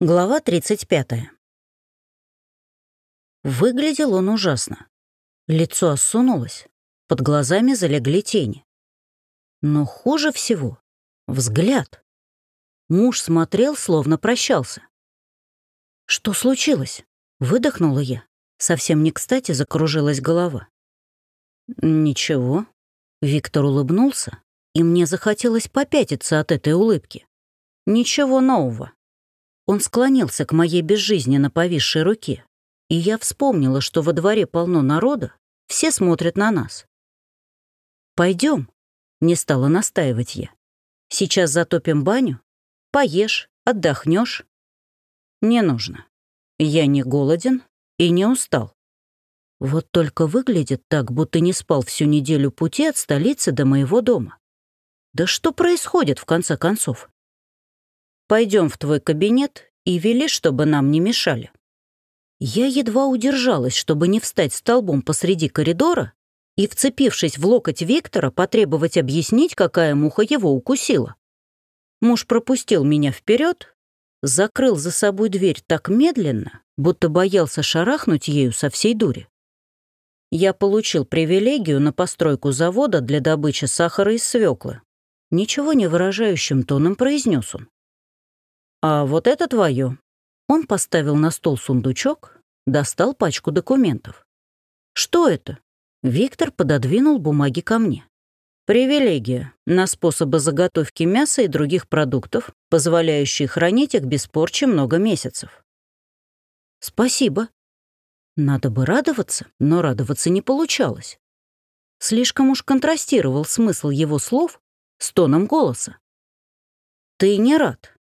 Глава 35. Выглядел он ужасно. Лицо осунулось, под глазами залегли тени. Но хуже всего — взгляд. Муж смотрел, словно прощался. «Что случилось?» — выдохнула я. Совсем не кстати закружилась голова. «Ничего». Виктор улыбнулся, и мне захотелось попятиться от этой улыбки. «Ничего нового». Он склонился к моей безжизненно повисшей руке, и я вспомнила, что во дворе полно народа, все смотрят на нас. Пойдем, не стала настаивать я. «Сейчас затопим баню, поешь, отдохнешь. «Не нужно. Я не голоден и не устал». Вот только выглядит так, будто не спал всю неделю пути от столицы до моего дома. Да что происходит, в конце концов? Пойдем в твой кабинет и вели, чтобы нам не мешали». Я едва удержалась, чтобы не встать столбом посреди коридора и, вцепившись в локоть Виктора, потребовать объяснить, какая муха его укусила. Муж пропустил меня вперед, закрыл за собой дверь так медленно, будто боялся шарахнуть ею со всей дури. Я получил привилегию на постройку завода для добычи сахара из свеклы. Ничего не выражающим тоном произнес он. «А вот это твое». Он поставил на стол сундучок, достал пачку документов. «Что это?» Виктор пододвинул бумаги ко мне. «Привилегия на способы заготовки мяса и других продуктов, позволяющие хранить их без порчи много месяцев». «Спасибо». Надо бы радоваться, но радоваться не получалось. Слишком уж контрастировал смысл его слов с тоном голоса. «Ты не рад»,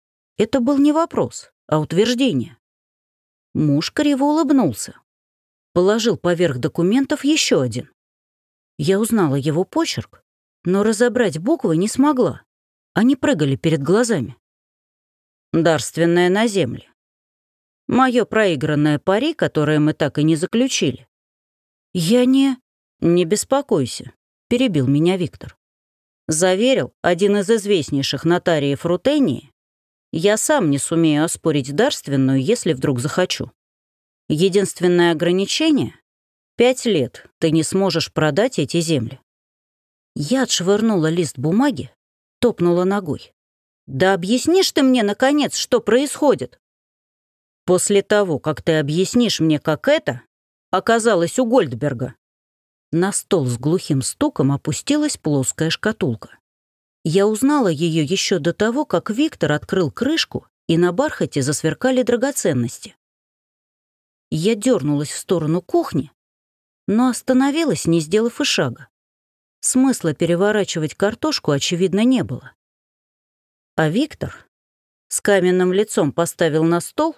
это был не вопрос, а утверждение. Муж криво улыбнулся. Положил поверх документов еще один. Я узнала его почерк, но разобрать буквы не смогла. Они прыгали перед глазами. Дарственное на земле. Мое проигранное пари, которое мы так и не заключили. Я не... Не беспокойся, перебил меня Виктор. Заверил один из известнейших нотариев Рутении, я сам не сумею оспорить дарственную, если вдруг захочу. Единственное ограничение — пять лет ты не сможешь продать эти земли. Я отшвырнула лист бумаги, топнула ногой. «Да объяснишь ты мне, наконец, что происходит?» «После того, как ты объяснишь мне, как это оказалось у Гольдберга». На стол с глухим стуком опустилась плоская шкатулка. Я узнала ее еще до того, как Виктор открыл крышку, и на бархате засверкали драгоценности. Я дернулась в сторону кухни, но остановилась, не сделав и шага. Смысла переворачивать картошку, очевидно, не было. А Виктор с каменным лицом поставил на стол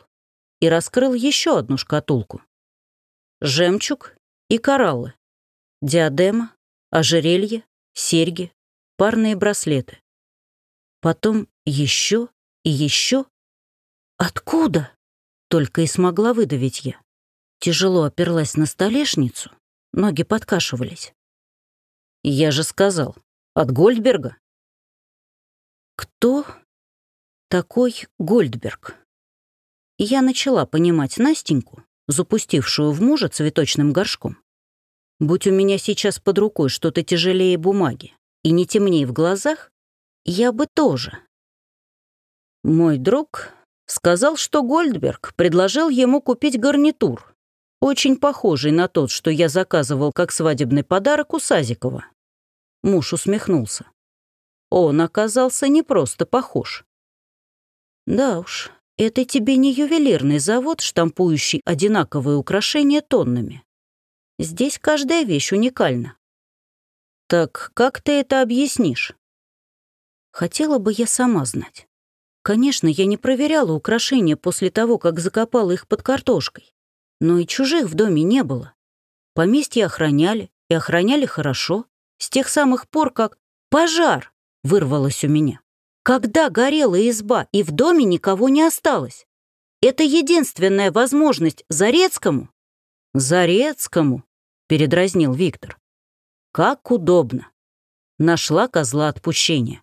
и раскрыл еще одну шкатулку. Жемчуг и кораллы, диадема, ожерелье, серьги, парные браслеты. Потом еще и еще. Откуда? Только и смогла выдавить я. Тяжело оперлась на столешницу, ноги подкашивались. Я же сказал, от Гольдберга. Кто такой Гольдберг? Я начала понимать Настеньку, запустившую в мужа цветочным горшком. Будь у меня сейчас под рукой что-то тяжелее бумаги, и не темней в глазах, я бы тоже. Мой друг сказал, что Гольдберг предложил ему купить гарнитур, очень похожий на тот, что я заказывал как свадебный подарок у Сазикова. Муж усмехнулся. Он оказался не просто похож. Да уж, это тебе не ювелирный завод, штампующий одинаковые украшения тоннами. Здесь каждая вещь уникальна. «Так как ты это объяснишь?» Хотела бы я сама знать. Конечно, я не проверяла украшения после того, как закопала их под картошкой. Но и чужих в доме не было. Поместье охраняли, и охраняли хорошо, с тех самых пор, как пожар вырвалось у меня. Когда горела изба, и в доме никого не осталось. Это единственная возможность Зарецкому. Зарецкому, передразнил Виктор. Как удобно. Нашла козла отпущения.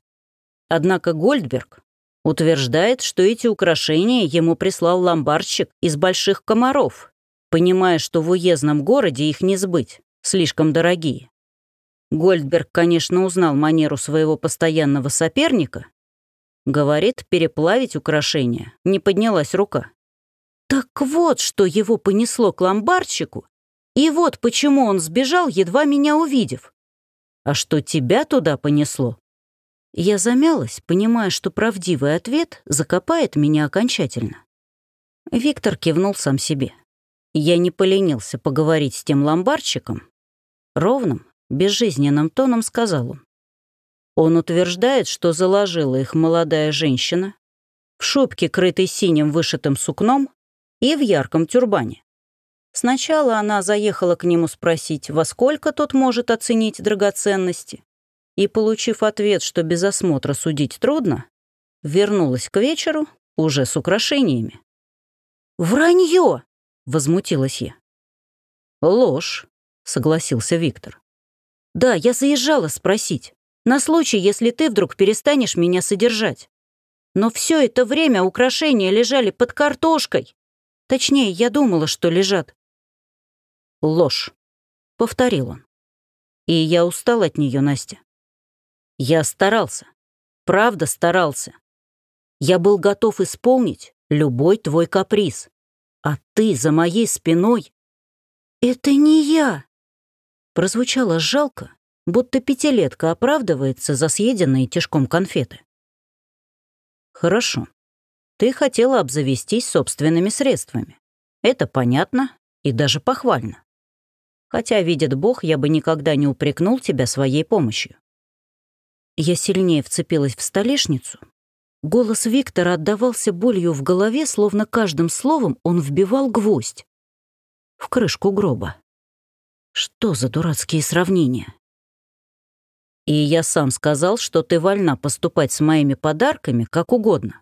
Однако Гольдберг Утверждает, что эти украшения ему прислал ломбардщик из больших комаров, понимая, что в уездном городе их не сбыть, слишком дорогие. Гольдберг, конечно, узнал манеру своего постоянного соперника. Говорит, переплавить украшения не поднялась рука. Так вот, что его понесло к ломбардщику, и вот почему он сбежал, едва меня увидев. А что тебя туда понесло? Я замялась, понимая, что правдивый ответ закопает меня окончательно. Виктор кивнул сам себе. Я не поленился поговорить с тем ломбардчиком. Ровным, безжизненным тоном сказал он. Он утверждает, что заложила их молодая женщина в шубке, крытой синим вышитым сукном, и в ярком тюрбане. Сначала она заехала к нему спросить, во сколько тот может оценить драгоценности, и, получив ответ, что без осмотра судить трудно, вернулась к вечеру уже с украшениями. «Вранье!» — возмутилась я. «Ложь», — согласился Виктор. «Да, я заезжала спросить, на случай, если ты вдруг перестанешь меня содержать. Но все это время украшения лежали под картошкой. Точнее, я думала, что лежат. Ложь, повторил он. И я устал от нее, Настя. Я старался. Правда старался. Я был готов исполнить любой твой каприз. А ты за моей спиной... Это не я. Прозвучало жалко, будто пятилетка оправдывается за съеденные тяжком конфеты. Хорошо. Ты хотела обзавестись собственными средствами. Это понятно и даже похвально. Хотя, видит Бог, я бы никогда не упрекнул тебя своей помощью. Я сильнее вцепилась в столешницу. Голос Виктора отдавался болью в голове, словно каждым словом он вбивал гвоздь. В крышку гроба. Что за дурацкие сравнения? И я сам сказал, что ты вольна поступать с моими подарками как угодно.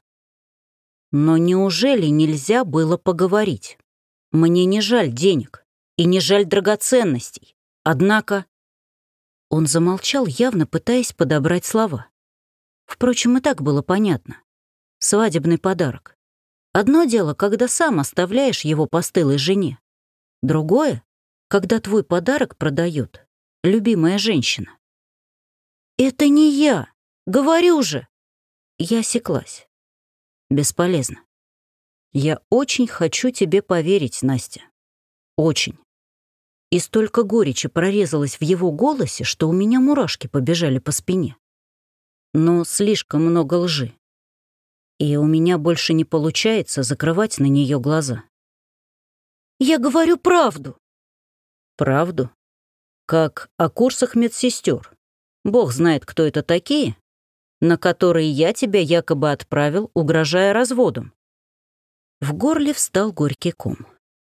Но неужели нельзя было поговорить? Мне не жаль денег и не жаль драгоценностей. Однако... Он замолчал, явно пытаясь подобрать слова. Впрочем, и так было понятно. Свадебный подарок. Одно дело, когда сам оставляешь его постылой жене. Другое, когда твой подарок продает любимая женщина. «Это не я! Говорю же!» Я осеклась. Бесполезно. Я очень хочу тебе поверить, Настя. Очень. И столько горечи прорезалось в его голосе, что у меня мурашки побежали по спине. Но слишком много лжи. И у меня больше не получается закрывать на нее глаза. «Я говорю правду!» «Правду? Как о курсах медсестер. Бог знает, кто это такие, на которые я тебя якобы отправил, угрожая разводом. В горле встал горький ком.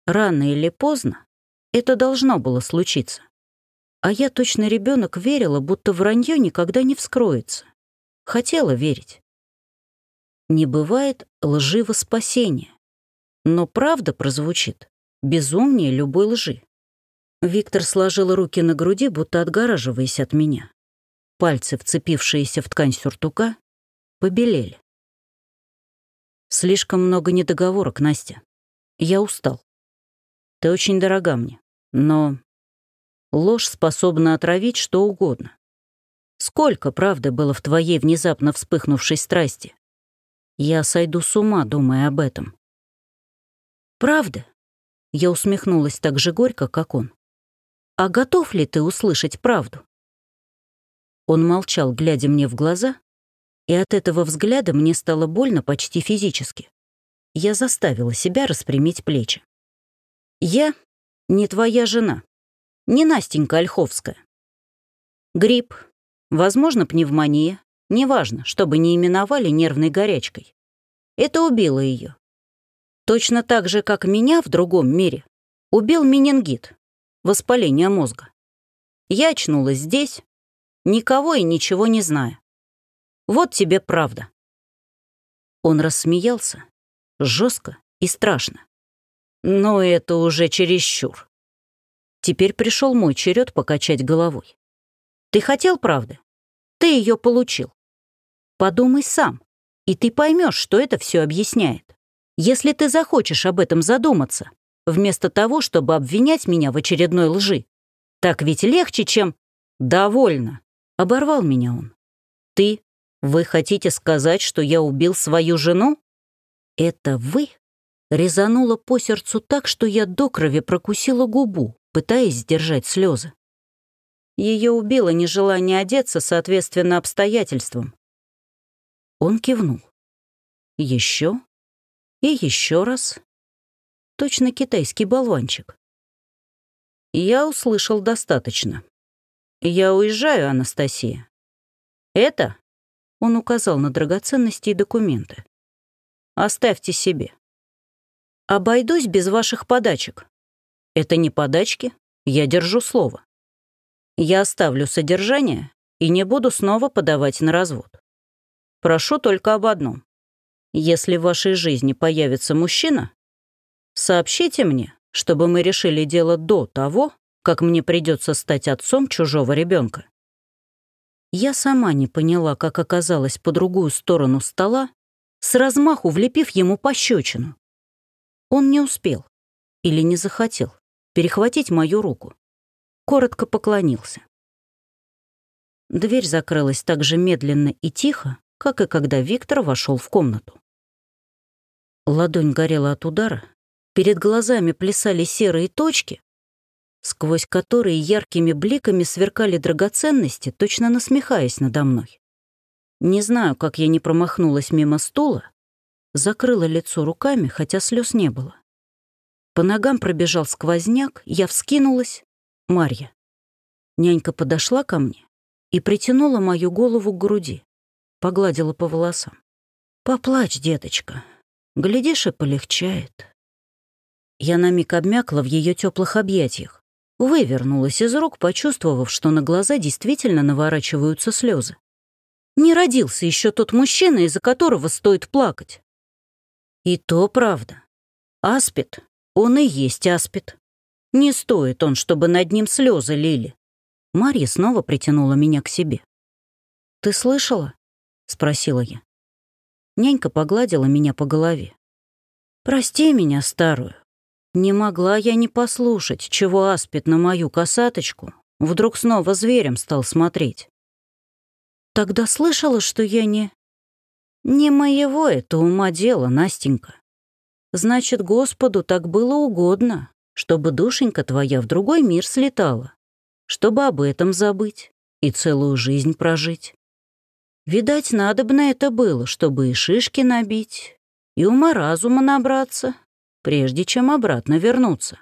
Рано или поздно это должно было случиться. А я, точно ребенок, верила, будто вранье никогда не вскроется. Хотела верить. Не бывает лживо спасения. Но правда прозвучит безумнее любой лжи. Виктор сложил руки на груди, будто отгораживаясь от меня. Пальцы, вцепившиеся в ткань сюртука, побелели. Слишком много недоговорок, Настя. Я устал. Ты очень дорога мне, но ложь способна отравить что угодно. Сколько правды было в твоей внезапно вспыхнувшей страсти? Я сойду с ума, думая об этом. Правда? Я усмехнулась так же горько, как он. А готов ли ты услышать правду? Он молчал, глядя мне в глаза, и от этого взгляда мне стало больно почти физически. Я заставила себя распрямить плечи. «Я не твоя жена, не Настенька Ольховская. Грипп, возможно, пневмония, неважно, чтобы не именовали нервной горячкой. Это убило ее. Точно так же, как меня в другом мире убил менингит, воспаление мозга. Я очнулась здесь, никого и ничего не зная. Вот тебе правда». Он рассмеялся, жестко и страшно. Но это уже чересчур. Теперь пришел мой черед покачать головой. Ты хотел правды? Ты ее получил. Подумай сам. И ты поймешь, что это все объясняет. Если ты захочешь об этом задуматься, вместо того, чтобы обвинять меня в очередной лжи. Так ведь легче, чем... «Довольно», — оборвал меня он. «Ты? Вы хотите сказать, что я убил свою жену?» «Это вы?» Резануло по сердцу так, что я до крови прокусила губу, пытаясь сдержать слезы. Ее убило нежелание одеться соответственно обстоятельствам. Он кивнул. Еще и еще раз. Точно китайский болванчик. Я услышал достаточно. Я уезжаю, Анастасия. Это, он указал на драгоценности и документы. Оставьте себе. Обойдусь без ваших подачек. Это не подачки, я держу слово. Я оставлю содержание и не буду снова подавать на развод. Прошу только об одном. Если в вашей жизни появится мужчина, сообщите мне, чтобы мы решили дело до того, как мне придется стать отцом чужого ребенка. Я сама не поняла, как оказалась по другую сторону стола, с размаху влепив ему пощечину. Он не успел или не захотел перехватить мою руку. Коротко поклонился. Дверь закрылась так же медленно и тихо, как и когда Виктор вошел в комнату. Ладонь горела от удара, перед глазами плясали серые точки, сквозь которые яркими бликами сверкали драгоценности, точно насмехаясь надо мной. Не знаю, как я не промахнулась мимо стула, закрыла лицо руками, хотя слез не было. По ногам пробежал сквозняк, я вскинулась. Марья. Нянька подошла ко мне и притянула мою голову к груди, погладила по волосам. «Поплачь, деточка. Глядишь, и полегчает». Я на миг обмякла в ее теплых объятиях, вывернулась из рук, почувствовав, что на глаза действительно наворачиваются слезы. Не родился еще тот мужчина, из-за которого стоит плакать. И то правда. Аспид, он и есть аспид. Не стоит он, чтобы над ним слезы лили. Марья снова притянула меня к себе. «Ты слышала?» — спросила я. Нянька погладила меня по голове. «Прости меня, старую. Не могла я не послушать, чего аспид на мою косаточку вдруг снова зверем стал смотреть. Тогда слышала, что я не... Не моего это ума дело, Настенька. Значит, Господу так было угодно, чтобы душенька твоя в другой мир слетала, чтобы об этом забыть и целую жизнь прожить. Видать, надобно это было, чтобы и шишки набить, и ума-разума набраться, прежде чем обратно вернуться.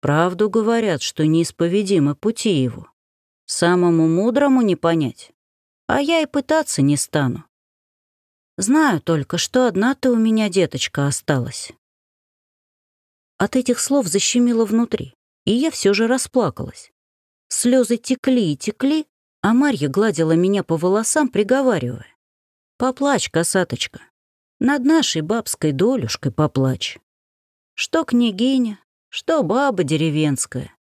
Правду говорят, что неисповедимы пути его. Самому мудрому не понять, а я и пытаться не стану. Знаю только, что одна ты у меня, деточка, осталась». От этих слов защемило внутри, и я все же расплакалась. Слезы текли и текли, а Марья гладила меня по волосам, приговаривая. «Поплачь, косаточка, над нашей бабской долюшкой поплачь. Что княгиня, что баба деревенская.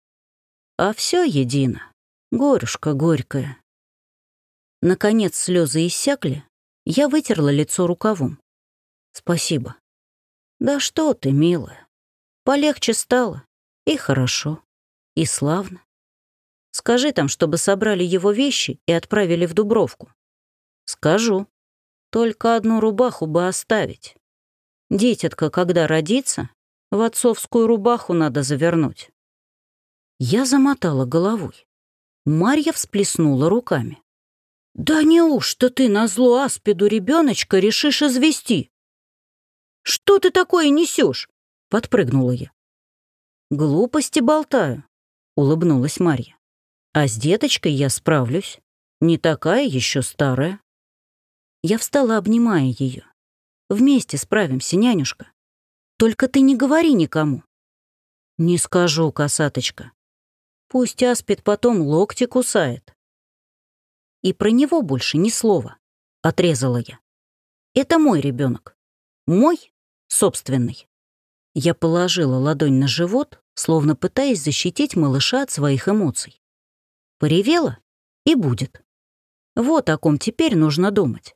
А все едино, горюшка горькая». Наконец слезы иссякли, я вытерла лицо рукавом. «Спасибо». «Да что ты, милая. Полегче стало. И хорошо. И славно. Скажи там, чтобы собрали его вещи и отправили в Дубровку». «Скажу. Только одну рубаху бы оставить. Дитятка, когда родится, в отцовскую рубаху надо завернуть». Я замотала головой. Марья всплеснула руками. «Да неужто ты на зло аспиду ребеночка решишь извести?» «Что ты такое несешь? подпрыгнула я. «Глупости болтаю», — улыбнулась Марья. «А с деточкой я справлюсь. Не такая еще старая». Я встала, обнимая ее. «Вместе справимся, нянюшка. Только ты не говори никому». «Не скажу, косаточка. Пусть аспид потом локти кусает». И про него больше ни слова. Отрезала я. Это мой ребенок. Мой собственный. Я положила ладонь на живот, словно пытаясь защитить малыша от своих эмоций. Поревела и будет. Вот о ком теперь нужно думать.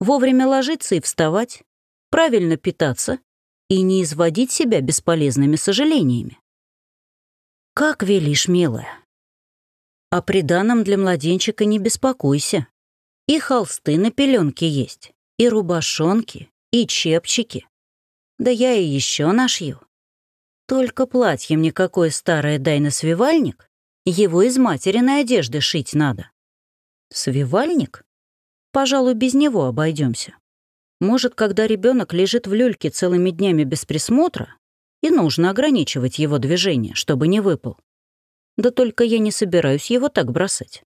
Вовремя ложиться и вставать, правильно питаться и не изводить себя бесполезными сожалениями. Как велишь, милая. О приданом для младенчика не беспокойся. И холсты на пеленке есть, и рубашонки, и чепчики. Да я и еще нашью. Только платье мне какое старое дай на свивальник, его из материной одежды шить надо. Свивальник? Пожалуй, без него обойдемся. Может, когда ребенок лежит в люльке целыми днями без присмотра, и нужно ограничивать его движение, чтобы не выпал. Да только я не собираюсь его так бросать.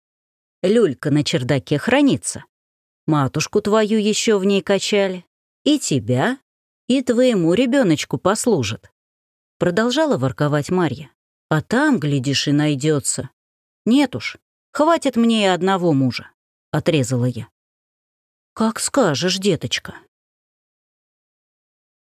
Люлька на чердаке хранится. Матушку твою еще в ней качали. И тебя, и твоему ребеночку послужит. Продолжала ворковать Марья. А там, глядишь, и найдется. Нет уж, хватит мне и одного мужа, отрезала я. Как скажешь, деточка.